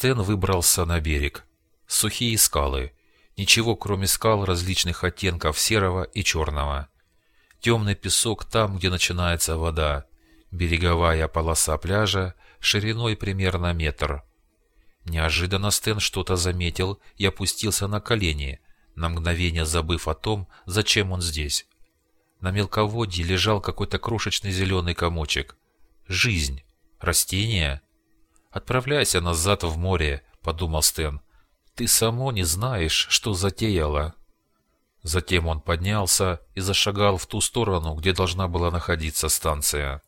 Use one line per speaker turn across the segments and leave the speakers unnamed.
Стэн выбрался на берег. Сухие скалы. Ничего, кроме скал различных оттенков серого и черного. Темный песок там, где начинается вода. Береговая полоса пляжа шириной примерно метр. Неожиданно Стэн что-то заметил и опустился на колени, на мгновение забыв о том, зачем он здесь. На мелководье лежал какой-то крошечный зеленый комочек. Жизнь. Растение. «Отправляйся назад в море», — подумал Стэн. «Ты само не знаешь, что затеяла». Затем он поднялся и зашагал в ту сторону, где должна была находиться станция.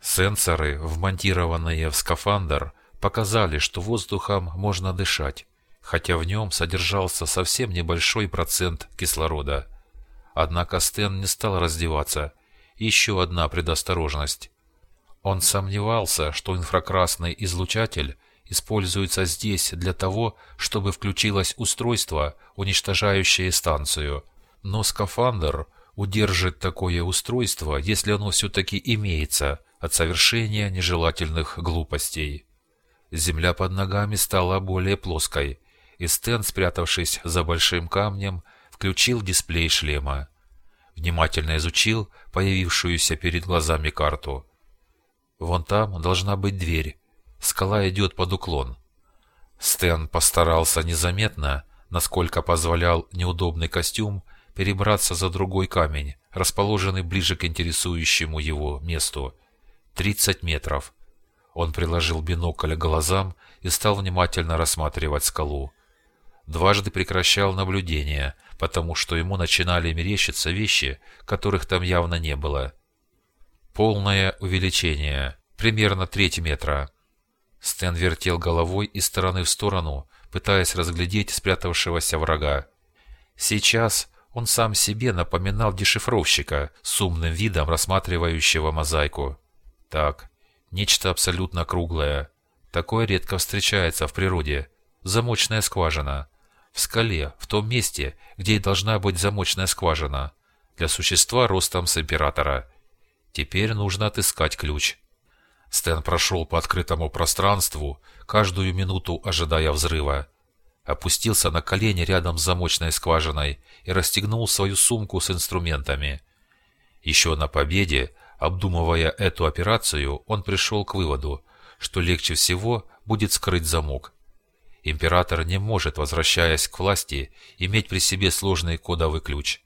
Сенсоры, вмонтированные в скафандр, показали, что воздухом можно дышать, хотя в нем содержался совсем небольшой процент кислорода. Однако Стэн не стал раздеваться. Еще одна предосторожность. Он сомневался, что инфракрасный излучатель используется здесь для того, чтобы включилось устройство, уничтожающее станцию. Но скафандр удержит такое устройство, если оно все-таки имеется, от совершения нежелательных глупостей. Земля под ногами стала более плоской, и Стэн, спрятавшись за большим камнем, включил дисплей шлема. Внимательно изучил появившуюся перед глазами карту. Вон там должна быть дверь. Скала идет под уклон. Стэн постарался незаметно, насколько позволял неудобный костюм, перебраться за другой камень, расположенный ближе к интересующему его месту. Тридцать метров. Он приложил бинокль к глазам и стал внимательно рассматривать скалу. Дважды прекращал наблюдение, потому что ему начинали мерещиться вещи, которых там явно не было. Полное увеличение, примерно треть метра. Стэн вертел головой из стороны в сторону, пытаясь разглядеть спрятавшегося врага. Сейчас он сам себе напоминал дешифровщика с умным видом рассматривающего мозаику. Так, Нечто абсолютно круглое. Такое редко встречается в природе. Замочная скважина. В скале, в том месте, где и должна быть замочная скважина. Для существа ростом с императора. Теперь нужно отыскать ключ. Стэн прошел по открытому пространству, каждую минуту ожидая взрыва. Опустился на колени рядом с замочной скважиной и расстегнул свою сумку с инструментами. Еще на победе Обдумывая эту операцию, он пришел к выводу, что легче всего будет скрыть замок. Император не может, возвращаясь к власти, иметь при себе сложный кодовый ключ.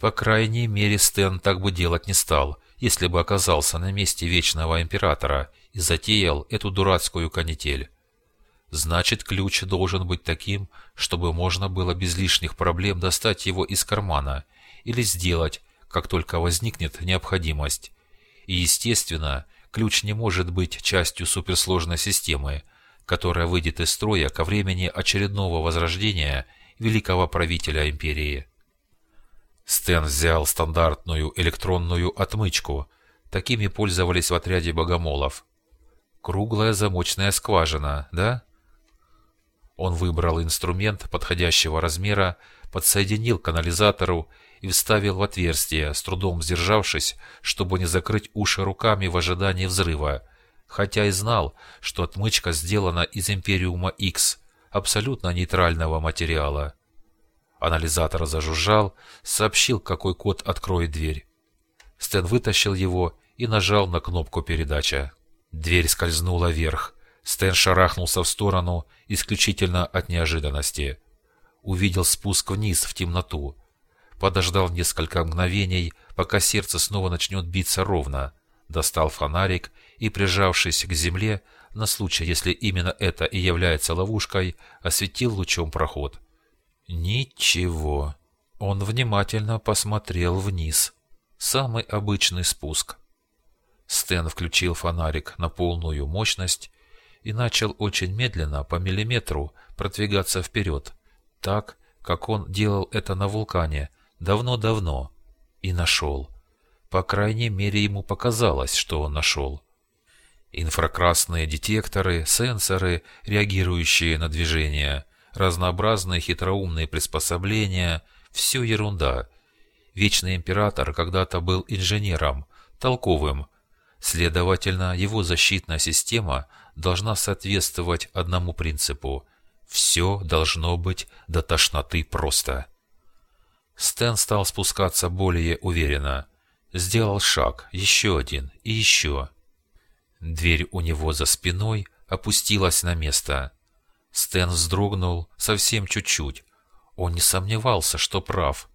По крайней мере, Стэн так бы делать не стал, если бы оказался на месте Вечного Императора и затеял эту дурацкую канитель. Значит, ключ должен быть таким, чтобы можно было без лишних проблем достать его из кармана или сделать, как только возникнет необходимость. И, естественно, ключ не может быть частью суперсложной системы, которая выйдет из строя ко времени очередного возрождения великого правителя империи. Стэн взял стандартную электронную отмычку. Такими пользовались в отряде богомолов. Круглая замочная скважина, да? Он выбрал инструмент подходящего размера, подсоединил к канализатору и вставил в отверстие, с трудом сдержавшись, чтобы не закрыть уши руками в ожидании взрыва, хотя и знал, что отмычка сделана из Империума X, абсолютно нейтрального материала. Анализатор зажужжал, сообщил, какой код откроет дверь. Стэн вытащил его и нажал на кнопку передача. Дверь скользнула вверх. Стэн шарахнулся в сторону исключительно от неожиданности. Увидел спуск вниз в темноту подождал несколько мгновений, пока сердце снова начнет биться ровно, достал фонарик и, прижавшись к земле, на случай, если именно это и является ловушкой, осветил лучом проход. Ничего. Он внимательно посмотрел вниз. Самый обычный спуск. Стэн включил фонарик на полную мощность и начал очень медленно, по миллиметру, продвигаться вперед, так, как он делал это на вулкане, Давно-давно. И нашел. По крайней мере, ему показалось, что он нашел. Инфракрасные детекторы, сенсоры, реагирующие на движение, разнообразные хитроумные приспособления – все ерунда. Вечный император когда-то был инженером, толковым. Следовательно, его защитная система должна соответствовать одному принципу – все должно быть до тошноты просто. Стэн стал спускаться более уверенно. Сделал шаг, еще один и еще. Дверь у него за спиной опустилась на место. Стэн вздрогнул совсем чуть-чуть. Он не сомневался, что прав.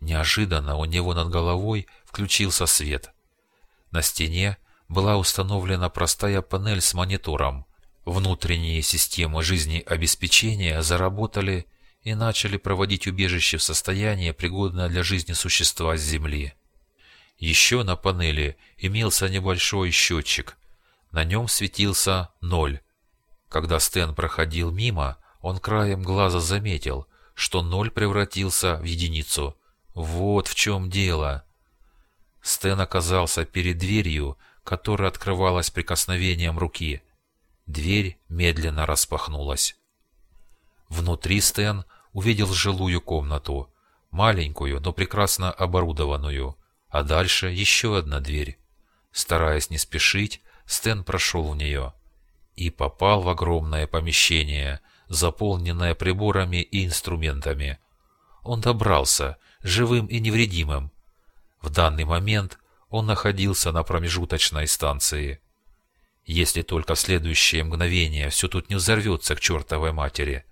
Неожиданно у него над головой включился свет. На стене была установлена простая панель с монитором. Внутренние системы жизнеобеспечения заработали и начали проводить убежище в состояние, пригодное для жизни существа с Земли. Еще на панели имелся небольшой счетчик. На нем светился ноль. Когда Стэн проходил мимо, он краем глаза заметил, что ноль превратился в единицу. Вот в чем дело. Стэн оказался перед дверью, которая открывалась прикосновением руки. Дверь медленно распахнулась. Внутри Стэн увидел жилую комнату, маленькую, но прекрасно оборудованную, а дальше еще одна дверь. Стараясь не спешить, Стэн прошел в нее и попал в огромное помещение, заполненное приборами и инструментами. Он добрался, живым и невредимым. В данный момент он находился на промежуточной станции. Если только в следующее мгновение все тут не взорвется к чертовой матери.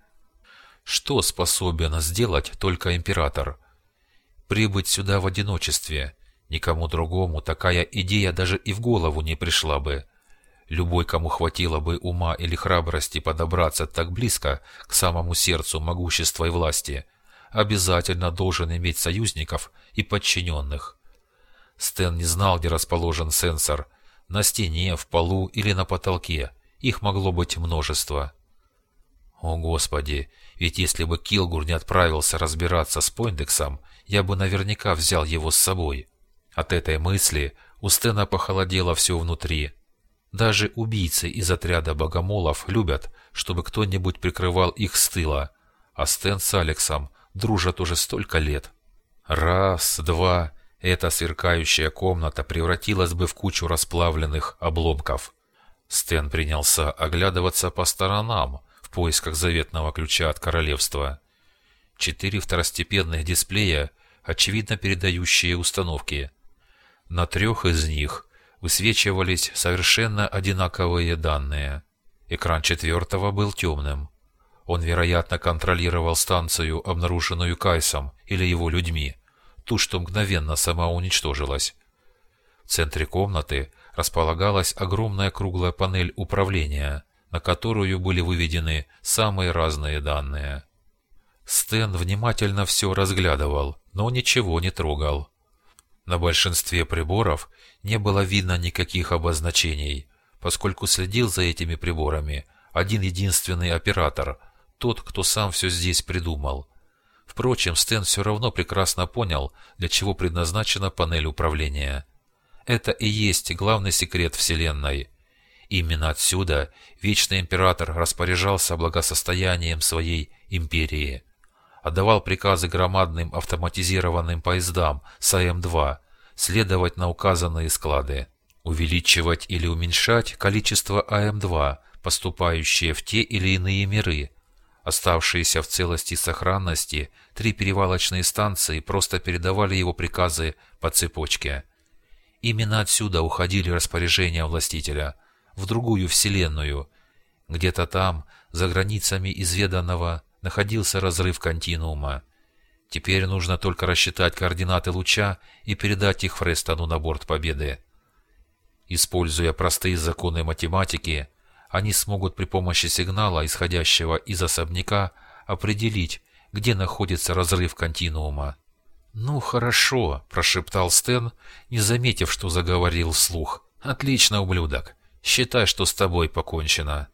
Что способен сделать только император? Прибыть сюда в одиночестве. Никому другому такая идея даже и в голову не пришла бы. Любой, кому хватило бы ума или храбрости подобраться так близко к самому сердцу могущества и власти, обязательно должен иметь союзников и подчиненных. Стэн не знал, где расположен сенсор. На стене, в полу или на потолке. Их могло быть множество. О, Господи! Ведь если бы Килгур не отправился разбираться с Пойндексом, я бы наверняка взял его с собой. От этой мысли у Стена похолодело все внутри. Даже убийцы из отряда богомолов любят, чтобы кто-нибудь прикрывал их с тыла, а Стэн с Алексом дружат уже столько лет. Раз, два, эта сверкающая комната превратилась бы в кучу расплавленных обломков. Стэн принялся оглядываться по сторонам в поисках заветного ключа от королевства. Четыре второстепенных дисплея, очевидно передающие установки. На трех из них высвечивались совершенно одинаковые данные. Экран четвертого был темным. Он, вероятно, контролировал станцию, обнаруженную Кайсом или его людьми, ту, что мгновенно сама уничтожилась. В центре комнаты располагалась огромная круглая панель управления, на которую были выведены самые разные данные. Стэн внимательно все разглядывал, но ничего не трогал. На большинстве приборов не было видно никаких обозначений, поскольку следил за этими приборами один единственный оператор, тот, кто сам все здесь придумал. Впрочем, Стэн все равно прекрасно понял, для чего предназначена панель управления. Это и есть главный секрет Вселенной. Именно отсюда Вечный Император распоряжался благосостоянием своей империи. Отдавал приказы громадным автоматизированным поездам САМ-2 следовать на указанные склады, увеличивать или уменьшать количество АМ-2, поступающие в те или иные миры. Оставшиеся в целости и сохранности три перевалочные станции просто передавали его приказы по цепочке. Именно отсюда уходили распоряжения властителя в другую вселенную. Где-то там, за границами изведанного, находился разрыв континуума. Теперь нужно только рассчитать координаты луча и передать их Фрестону на борт Победы. Используя простые законы математики, они смогут при помощи сигнала, исходящего из особняка, определить, где находится разрыв континуума. «Ну, хорошо», – прошептал Стэн, не заметив, что заговорил вслух. «Отлично, ублюдок. Считай, что с тобой покончено».